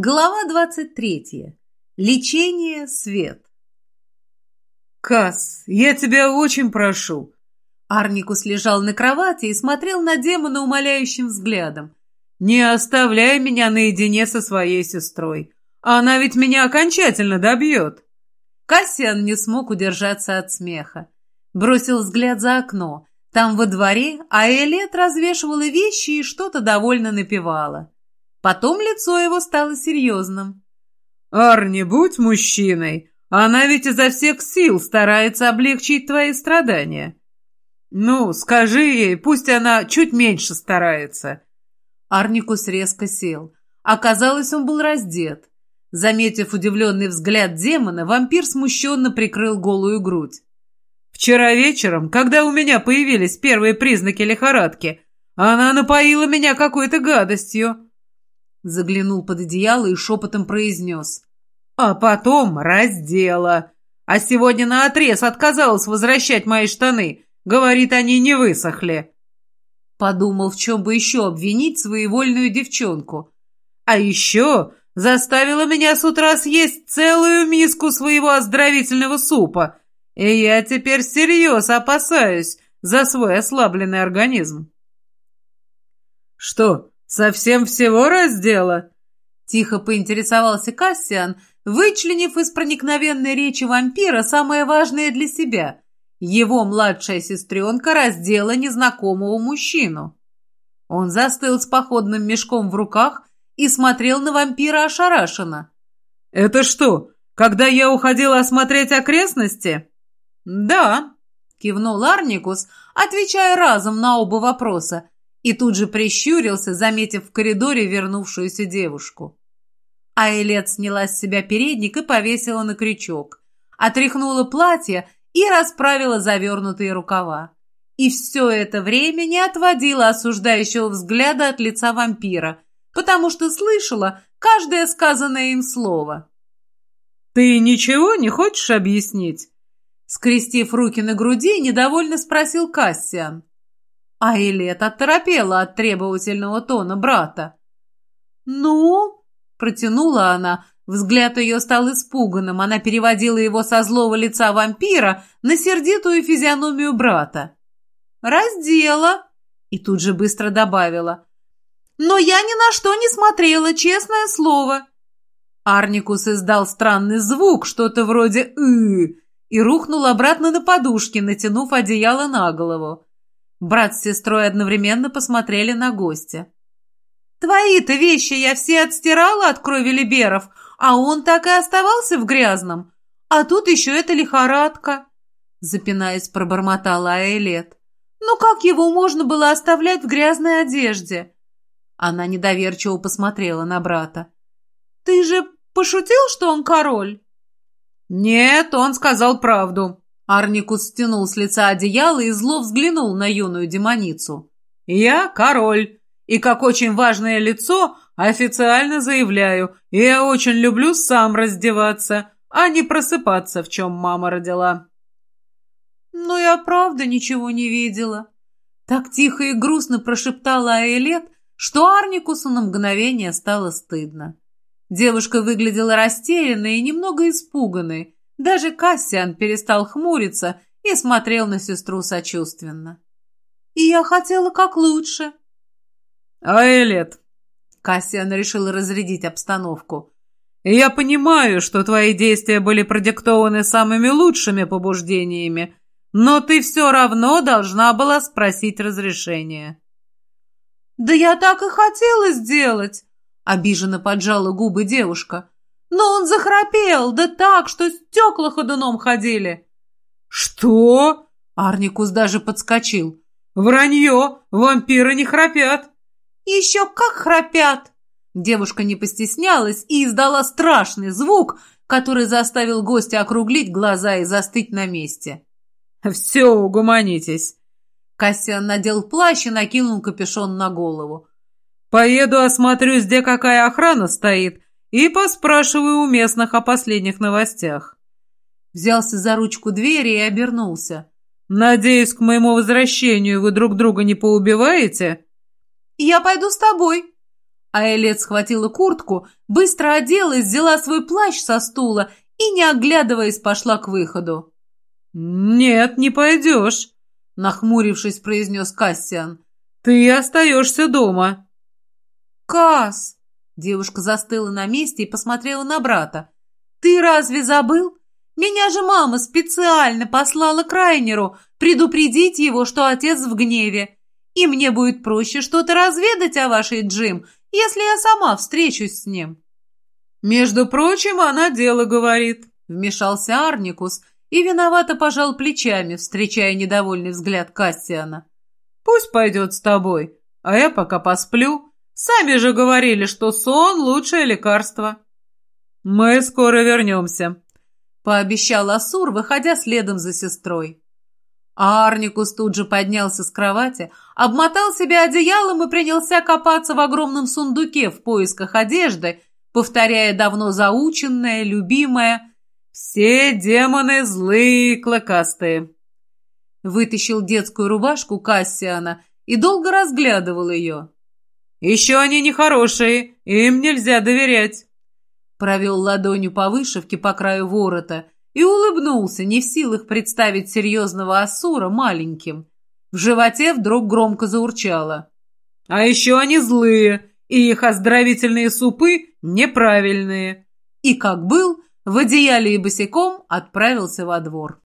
Глава 23. Лечение свет. «Касс, я тебя очень прошу!» Арникус лежал на кровати и смотрел на демона умоляющим взглядом. «Не оставляй меня наедине со своей сестрой. Она ведь меня окончательно добьет!» Кассиан не смог удержаться от смеха. Бросил взгляд за окно. Там во дворе Аэлет развешивала вещи и что-то довольно напевала. Потом лицо его стало серьезным. «Арни, будь мужчиной. Она ведь изо всех сил старается облегчить твои страдания. Ну, скажи ей, пусть она чуть меньше старается». Арникус резко сел. Оказалось, он был раздет. Заметив удивленный взгляд демона, вампир смущенно прикрыл голую грудь. «Вчера вечером, когда у меня появились первые признаки лихорадки, она напоила меня какой-то гадостью. Заглянул под одеяло и шепотом произнес. А потом раздела. А сегодня наотрез отказалась возвращать мои штаны. Говорит, они не высохли. Подумал, в чем бы еще обвинить своевольную девчонку. А еще заставила меня с утра съесть целую миску своего оздоровительного супа. И я теперь всерьез опасаюсь за свой ослабленный организм. Что, «Совсем всего раздела?» Тихо поинтересовался Кассиан, вычленив из проникновенной речи вампира самое важное для себя. Его младшая сестренка раздела незнакомого мужчину. Он застыл с походным мешком в руках и смотрел на вампира ошарашенно. «Это что, когда я уходила осмотреть окрестности?» «Да», — кивнул Арникус, отвечая разом на оба вопроса, и тут же прищурился, заметив в коридоре вернувшуюся девушку. Айлет сняла с себя передник и повесила на крючок, отряхнула платье и расправила завернутые рукава. И все это время не отводила осуждающего взгляда от лица вампира, потому что слышала каждое сказанное им слово. «Ты ничего не хочешь объяснить?» Скрестив руки на груди, недовольно спросил Кассиан. А Элет оторопела от требовательного тона брата. «Ну?» — протянула она. Взгляд ее стал испуганным. Она переводила его со злого лица вампира на сердитую физиономию брата. «Раздела!» И тут же быстро добавила. «Но я ни на что не смотрела, честное слово!» Арникус издал странный звук, что-то вроде «ы», и рухнул обратно на подушки, натянув одеяло на голову. Брат с сестрой одновременно посмотрели на гостя. «Твои-то вещи я все отстирала от крови либеров, а он так и оставался в грязном. А тут еще эта лихорадка!» Запинаясь, пробормотала Аэлет. «Ну как его можно было оставлять в грязной одежде?» Она недоверчиво посмотрела на брата. «Ты же пошутил, что он король?» «Нет, он сказал правду», Арникус стянул с лица одеяло и зло взглянул на юную демоницу. «Я король, и как очень важное лицо официально заявляю, я очень люблю сам раздеваться, а не просыпаться, в чем мама родила». «Но я правда ничего не видела». Так тихо и грустно прошептала Аэлет, что Арникусу на мгновение стало стыдно. Девушка выглядела растерянной и немного испуганной, даже Кассиан перестал хмуриться и смотрел на сестру сочувственно. «И я хотела как лучше». «А Элет?» Кассиан решил разрядить обстановку. «Я понимаю, что твои действия были продиктованы самыми лучшими побуждениями, но ты все равно должна была спросить разрешения». «Да я так и хотела сделать!» — обиженно поджала губы девушка. Но он захрапел, да так, что стекла ходуном ходили. Что? Арникус даже подскочил. Вранье, вампиры не храпят. Еще как храпят. Девушка не постеснялась и издала страшный звук, который заставил гостя округлить глаза и застыть на месте. «Все, угуманитесь!» Кассиан надел плащ и накинул капюшон на голову. «Поеду осмотрю, где какая охрана стоит, и поспрашиваю у местных о последних новостях». Взялся за ручку двери и обернулся. «Надеюсь, к моему возвращению вы друг друга не поубиваете?» «Я пойду с тобой». Айлет схватила куртку, быстро оделась, взяла свой плащ со стула и, не оглядываясь, пошла к выходу. «Нет, не пойдешь», — нахмурившись, произнес Кассиан. «Ты остаешься дома». «Касс!» — девушка застыла на месте и посмотрела на брата. «Ты разве забыл? Меня же мама специально послала к Райнеру предупредить его, что отец в гневе. И мне будет проще что-то разведать о вашей Джим, если я сама встречусь с ним». «Между прочим, она дело говорит», — вмешался Арникус и виновато пожал плечами, встречая недовольный взгляд Кассиана. «Пусть пойдет с тобой, а я пока посплю. Сами же говорили, что сон — лучшее лекарство». «Мы скоро вернемся», — пообещал Асур, выходя следом за сестрой. Арникус тут же поднялся с кровати, обмотал себя одеялом и принялся копаться в огромном сундуке в поисках одежды, повторяя давно заученное, любимое «Все демоны злые и клыкастые». Вытащил детскую рубашку Кассиана и долго разглядывал ее. «Еще они нехорошие, им нельзя доверять». Провел ладонью по вышивке по краю ворота – и улыбнулся, не в силах представить серьезного Асура маленьким. В животе вдруг громко заурчало. «А еще они злые, и их оздоровительные супы неправильные». И, как был, в одеяле и босиком отправился во двор.